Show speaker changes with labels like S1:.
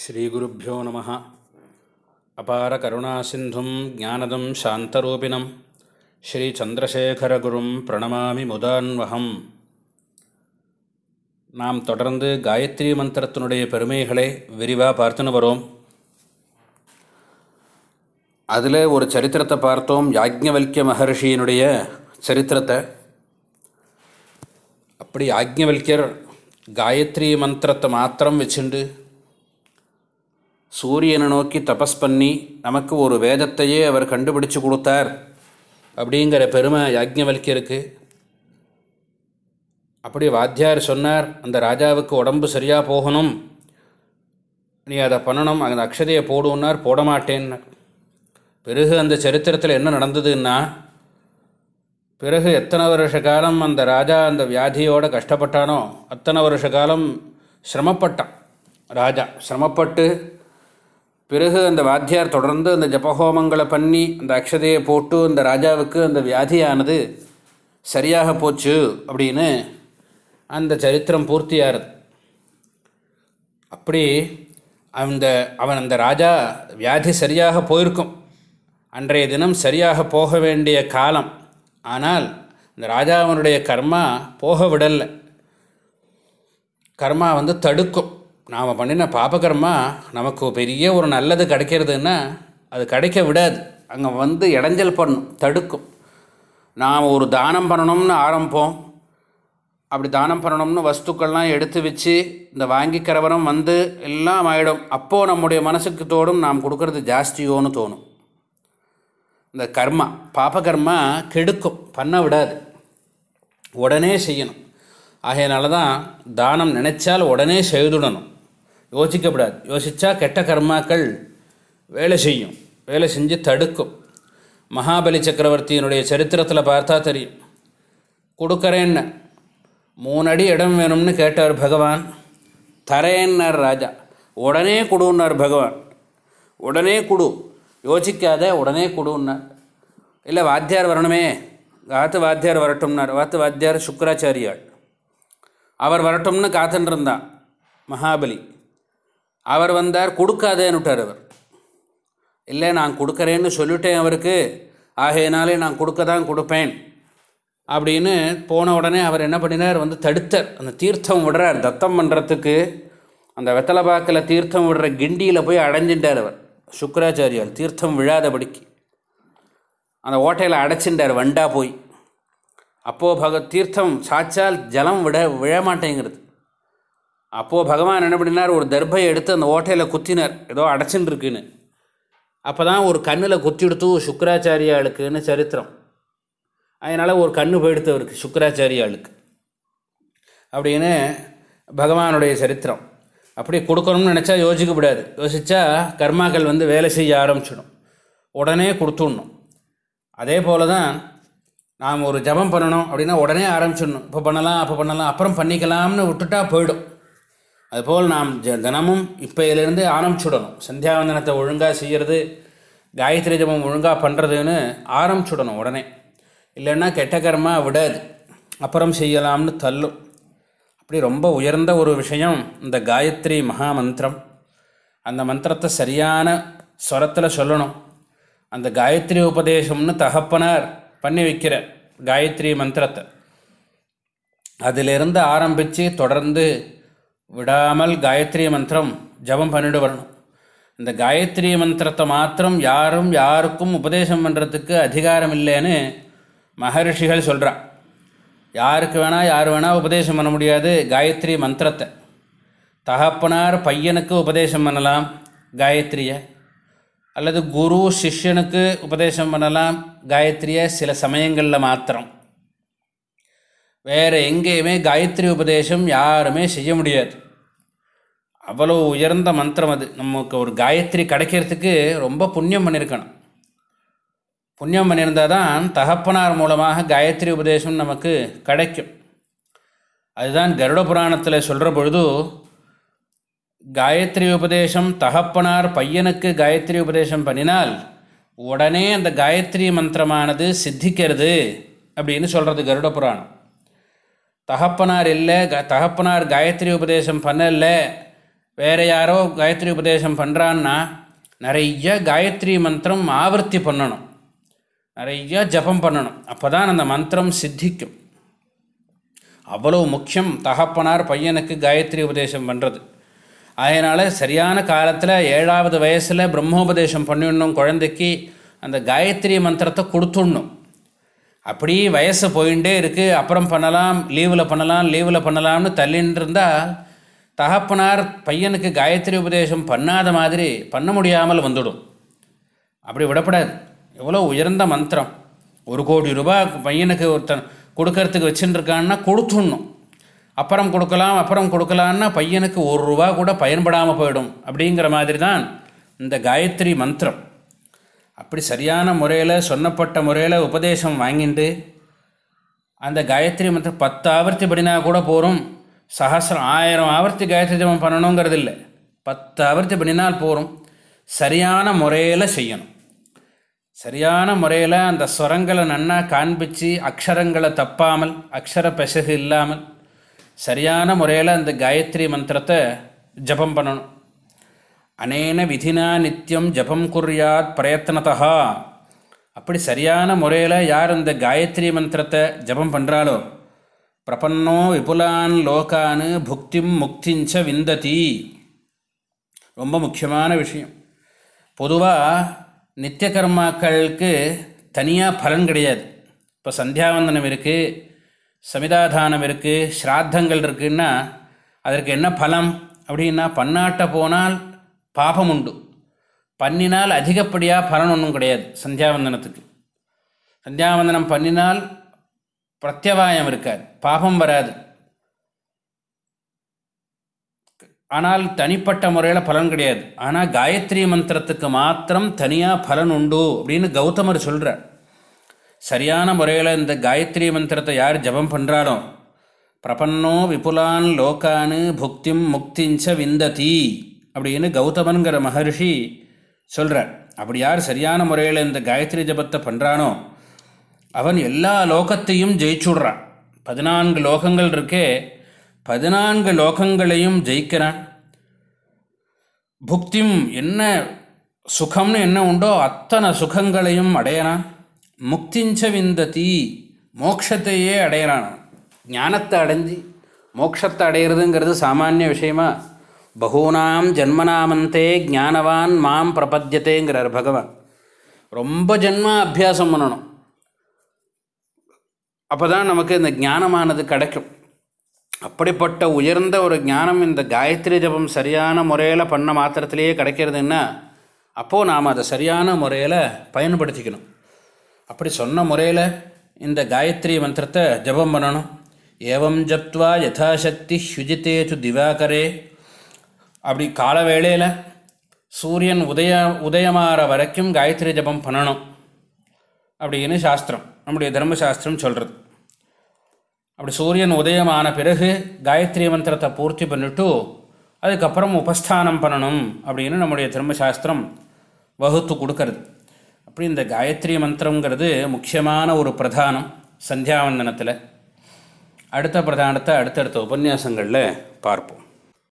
S1: ஸ்ரீகுருப்போ நம. அபார கருணாசிந்தும் ஜானதம் சாந்தரூபிணம். ஸ்ரீச்சந்திரசேகரகுரும் பிரணமாமி முதான்வகம் நாம் தொடர்ந்து காயத்ரி மந்திரத்தினுடைய பெருமைகளை விரிவாக பார்த்துன்னு வரோம். அதில் ஒரு சரித்திரத்தை பார்த்தோம். யாஜ்ஞவல்கிய மகர்ஷியினுடைய சரித்திரத்தை. அப்படி யாஜ்ஞவல்யர் காயத்ரி மந்திரத்தை மாத்திரம் வச்சுண்டு சூரியனை நோக்கி தபஸ் பண்ணி நமக்கு ஒரு வேதத்தையே அவர் கண்டுபிடிச்சு கொடுத்தார் அப்படிங்கிற பெருமை யாஜ்ஞவல்கியருக்கு அப்படி வாத்தியார் சொன்னார் அந்த ராஜாவுக்கு உடம்பு சரியாக போகணும். நீ அதை பண்ணணும் அந்த அக்ஷதையை போடுன்னார் போட மாட்டேன்னு. பிறகு அந்த சரித்திரத்தில் என்ன நடந்ததுன்னா பிறகு எத்தனை வருஷ காலம் அந்த ராஜா அந்த வியாதியோடு கஷ்டப்பட்டானோ அத்தனை வருஷ காலம் சிரமப்பட்டான். ராஜா சிரமப்பட்டு பிறகு அந்த வாத்தியார் தொடர்ந்து அந்த ஜபஹோமங்களை பண்ணி அந்த அக்ஷதையை போட்டு அந்த ராஜாவுக்கு அந்த வியாதியானது சரியாக போச்சு அப்படின்னு அந்த சரித்திரம் பூர்த்தியாகிறது. அப்படி அந்த அவன் அந்த ராஜா வியாதி சரியாக போயிருக்கும். அன்றைய தினம் சரியாக போக வேண்டிய காலம். ஆனால் இந்த ராஜாவனுடைய கர்மா போக விடலை. கர்மா வந்து தடுக்கும். நாம் பண்ணின பாபகர்மா நமக்கு பெரிய ஒரு நல்லது கிடைக்கிறதுன்னா அது கிடைக்க விடாது. அங்கே வந்து இடைஞ்சல் பண்ணும் தடுக்கும். நாம் ஒரு தானம் பண்ணணும்னு ஆரம்பிப்போம். அப்படி தானம் பண்ணணும்னு வஸ்துக்கள்லாம் எடுத்து வச்சு இந்த வாங்கிக்கிறவரும் வந்து எல்லாம் ஆகிடும் அப்போது நம்முடைய மனசுக்கு தோடும் நாம் கொடுக்கறது ஜாஸ்தியோன்னு தோணும். இந்த கர்மா பாபகர்மா கெடுக்கும் பண்ண விடாது. உடனே செய்யணும். ஆகையனால தான் தானம் நினைச்சால் உடனே செய்துடணும். யோசிக்கப்படாது. யோசித்தா கெட்ட கர்மாக்கள் வேலை செய்யும். வேலை செஞ்சு தடுக்கும். மகாபலி சக்கரவர்த்தியினுடைய சரித்திரத்தில் பார்த்தா தெரியும். கொடுக்குறேன்னு மூணு அடி இடம் வேணும்னு கேட்டார் பகவான். தரேன்னார் ராஜா. உடனே கொடுன்னார் பகவான். உடனே கொடு. யோசிக்காத உடனே கொடுன்னார். இல்லை வாத்தியார் வரணுமே. காத்து வாத்தியார் வரட்டும்னார். வாத்து வாத்தியார் சுக்கராச்சாரியாள். அவர் வரட்டும்னு காத்துன்னு இருந்தான். மகாபலி. அவர் வந்தார் கொடுக்காதேன்னுட்டார் அவர். இல்லை நான் கொடுக்குறேன்னு சொல்லிட்டேன் அவருக்கு. ஆகையினாலே நான் கொடுக்க தான் கொடுப்பேன். அப்படின்னு போன உடனே அவர் என்ன பண்ணினார்? வந்து தடுத்தார். அந்த தீர்த்தம் விடுறார். தத்தம் பண்ணுறதுக்கு அந்த வெத்தலைப்பாக்கில் தீர்த்தம் விடுற கிண்டியில் போய் அடைஞ்சிட்டார் அவர். சுக்கராச்சாரியால் தீர்த்தம் விழாதபடிக்கு. அந்த ஓட்டையில் அடைச்சிட்டார் வண்டா போய். அப்போது பக தீர்த்தம் சாச்சால் ஜலம் விட விழமாட்டேங்கிறது. அப்போது பகவான் என்ன பண்ணினார்? ஒரு தர்பை எடுத்து அந்த ஓட்டையில் குத்தினார். ஏதோ அடைச்சின்னு இருக்குன்னு அப்போ தான் ஒரு கண்ணில் குத்திடுத்து சுக்கராச்சாரியாளுக்குன்னு சரித்திரம். அதனால் ஒரு கண்ணு போயிடுத்து அவருக்கு சுக்கராச்சாரியாளுக்கு. அப்படின்னு பகவானுடைய சரித்திரம். அப்படி கொடுக்கணும்னு நினச்சா யோசிக்கப்படாது. யோசித்தா கர்மாக்கள் வந்து வேலை செய்ய ஆரம்பிச்சிடும். உடனே கொடுத்துடணும். அதே போல் தான் நாம் ஒரு ஜபம் பண்ணணும் அப்படின்னா உடனே ஆரம்பிச்சிடணும். இப்போ பண்ணலாம் அப்போ பண்ணலாம் அப்புறம் பண்ணிக்கலாம்னு விட்டுட்டா போயிடும். அதுபோல் நாம் ஜ தினமும் இப்போயிலேருந்து ஆரம்பிச்சுடணும். சந்தியாவந்தனத்தை ஒழுங்காக செய்கிறது காயத்ரி ஜபம் ஒழுங்காக பண்ணுறதுன்னு ஆரம்பிச்சுடணும் உடனே. இல்லைன்னா கெட்ட கர்மா விடாது. அப்புறம் செய்யலாம்னு தள்ளும். அப்படி ரொம்ப உயர்ந்த ஒரு விஷயம் இந்த காயத்ரி மகா மந்திரம் அந்த மந்திரத்தை சரியான ஸ்வரத்தில் சொல்லணும். அந்த காயத்ரி உபதேசம்னு தகப்பனார் பண்ணி வைக்கிற காயத்ரி மந்திரத்தை. அதிலிருந்து ஆரம்பித்து தொடர்ந்து விடாமல் காயத்ரி மந்திரம் ஜபம் பண்ணிட்டு வரணும். இந்த காயத்ரி மந்திரத்தை மாத்திரம் யாரும் யாருக்கும் உபதேசம் பண்ணுறதுக்கு அதிகாரம் இல்லைன்னு மகர்ஷிகள் சொல்கிறான் யாருக்கு வேணால் யார் வேணால் உபதேசம் பண்ண முடியாது காயத்ரி மந்திரத்தை. தகப்பனார் பையனுக்கு உபதேசம் பண்ணலாம் காயத்ரியை. அல்லது குரு சிஷ்யனுக்கு உபதேசம் பண்ணலாம் காயத்ரியை சில சமயங்களில் மாத்திரம். வேறு எங்கேயுமே காயத்ரி உபதேசம் யாருமே செய்ய முடியாது. அவ்வளோ உயர்ந்த மந்திரம் அது. நமக்கு ஒரு காயத்ரி கிடைக்கிறதுக்கு ரொம்ப புண்ணியம் பண்ணியிருக்கணும் புண்ணியம் பண்ணியிருந்தால் தான் தகப்பனார் மூலமாக காயத்ரி உபதேசம் நமக்கு கிடைக்கும். அதுதான் கருட புராணத்தில் சொல்கிற பொழுது காயத்ரி உபதேசம் தகப்பனார் பையனுக்கு காயத்ரி உபதேசம் பண்ணினால் உடனே அந்த காயத்ரி மந்திரமானது சித்திக்கிறது அப்படின்னு சொல்கிறது கருட புராணம். தகப்பனார் இல்லை க தகப்பனார் காயத்ரி உபதேசம் பண்ணலை வேறு யாரோ காயத்ரி உபதேசம் பண்ணுறான்னா நிறைய காயத்ரி மந்திரம் ஆவர்த்தி பண்ணணும். நிறைய ஜபம் பண்ணணும். அப்போ தான் அந்த மந்திரம் சித்திக்கும். அவ்வளோ முக்கியம். தகப்பனார் பையனுக்கு காயத்ரி உபதேசம் பண்ணுறது அதனால் சரியான காலத்தில் ஏழாவது வயசில் பிரம்மோபதேசம் பண்ணிடணும் குழந்தைக்கு. அந்த காயத்ரி மந்திரத்தை கொடுத்துடணும். அப்படி வயசு போயிட்டே இருக்குது அப்புறம் பண்ணலாம் லீவில் பண்ணலாம் லீவில் பண்ணலாம்னு தள்ளின்னு இருந்தால் தகப்பனார் பையனுக்கு காயத்ரி உபதேசம் பண்ணாத மாதிரி பண்ண முடியாமல் வந்துடும். அப்படி விடப்படாது. எவ்வளோ உயர்ந்த மந்திரம். ஒரு கோடி ரூபாய் பையனுக்கு ஒருத்தன் கொடுக்கறதுக்கு வச்சுட்டுருக்கான்னா கொடுத்துடணும். அப்புறம் கொடுக்கலாம் அப்புறம் கொடுக்கலான்னா பையனுக்கு ஒரு ரூபா கூட பயன்படாமல் போயிடும். அப்படிங்கிற மாதிரி தான் இந்த காயத்ரி மந்திரம். அப்படி சரியான முறையில் சொன்னப்பட்ட முறையில் உபதேசம் வாங்கிட்டு அந்த காயத்ரி மந்திரம் பத்து ஆவர்த்தி படினா கூட போகிறோம் சகசிரம் ஆயிரம் ஆவர்த்தி காயத்ரி ஜபம் பண்ணணுங்கிறது இல்லை பத்து ஆவர்த்தி பண்ணினால் போகிறோம் சரியான முறையில் செய்யணும். சரியான முறையில் அந்த ஸ்வரங்களை நன்னா காண்பித்து அக்ஷரங்களை தப்பாமல் அக்ஷர பெசகு இல்லாமல் சரியான முறையில் அந்த காயத்ரி மந்திரத்தை ஜபம் பண்ணணும். அனேன விதினா நித்தியம் ஜபம் குறியாத் பிரயத்னதா அப்படி சரியான முறையில் யார் இந்த காயத்ரி மந்திரத்தை ஜபம் பண்ணுறாலோ பிரபன்னோ விபுலான் லோகான் புக்திம் முக்திஞ்ச விந்ததி ரொம்ப முக்கியமான விஷயம். பொதுவாக நித்திய கர்மாக்களுக்கு தனியாக பலன் கிடையாது. இப்போ சந்தியாவந்தனம் இருக்குது சமிதாதானம் இருக்குது ஸ்ராத்தங்கள் இருக்குன்னா அதற்கு என்ன பலம் அப்படின்னா பன்னாட்ட போனால் பாபம் உண்டு. பண்ணினால் அதிகப்படியாக பலன் ஒன்றும் கிடையாது சந்தியாவந்தனத்துக்கு. சந்தியாவந்தனம் பண்ணினால் பிரத்யவாயம் இருக்காது. பாபம் வராது. ஆனால் தனிப்பட்ட முறையில் பலன் கிடையாது. ஆனால் காயத்ரி மந்திரத்துக்கு மாத்திரம் தனியாக பலன் உண்டு அப்படின்னு கௌதமர் சொல்கிறார் சரியான முறையில் இந்த காயத்ரி மந்திரத்தை யார் ஜபம் பண்ணுறாரோ பிரபன்னோ விபுலான் லோக்கானு புக்திம் முக்திஞ்ச விந்ததி அப்படின்னு கௌதமன்கிற மகர்ஷி சொல்கிறார் அப்படி யார் சரியான முறையில் இந்த காயத்ரி ஜபத்தை பண்ணுறானோ அவன் எல்லா லோகத்தையும் ஜெயிச்சுடுறான். பதினான்கு லோகங்கள் இருக்கே பதினான்கு லோகங்களையும் ஜெயிக்கிறான். புக்திம் என்ன சுகம்னு என்ன உண்டோ அத்தனை சுகங்களையும் அடையிறான். முக்திஞ்ச விந்ததி மோக்ஷத்தையே அடையிறான் ஞானத்தை அடைஞ்சி மோக்ஷத்தை அடையிறதுங்கிறது சாமானிய விஷயமா? பகூனாம் ஜன்மனாமந்தே ஞானவான் மாம் பிரபத்தியத்தேங்கிறார் பகவான். ரொம்ப ஜென்மா அபியாசம் பண்ணணும். அப்போ தான் நமக்கு இந்த ஞானமானது கிடைக்கும். அப்படிப்பட்ட உயர்ந்த ஒரு ஞானம் இந்த காயத்ரி ஜபம் சரியான முறையில் பண்ண மாத்திரத்திலேயே கிடைக்கிறதுன்னா அப்போது நாம் அதை சரியான முறையில் பயன்படுத்திக்கணும். அப்படி சொன்ன முறையில் இந்த காயத்ரி மந்திரத்தை ஜபம் பண்ணணும். ஏவம் ஜப்துவா யதாசக்தி ஹுஜித்தேச்சு திவாகரே. அப்படி கால வேளையில் சூரியன் உதய உதயமாற வரைக்கும் காயத்ரி ஜபம் பண்ணணும். அப்படின்னு சாஸ்திரம் நம்முடைய தர்மசாஸ்திரம் சொல்கிறது அப்படி சூரியன் உதயமான பிறகு காயத்ரி மந்திரத்தை பூர்த்தி பண்ணிவிட்டு அதுக்கப்புறம் உபஸ்தானம் பண்ணணும் அப்படின்னு நம்முடைய தர்மசாஸ்திரம் வகுத்து கொடுக்கறது. அப்படி இந்த காயத்ரி மந்திரங்கிறது முக்கியமான ஒரு பிரதானம் சந்தியாவந்தனத்தில். அடுத்த பிரதானத்தை அடுத்தடுத்த உபன்யாசங்களில் பார்ப்போம்.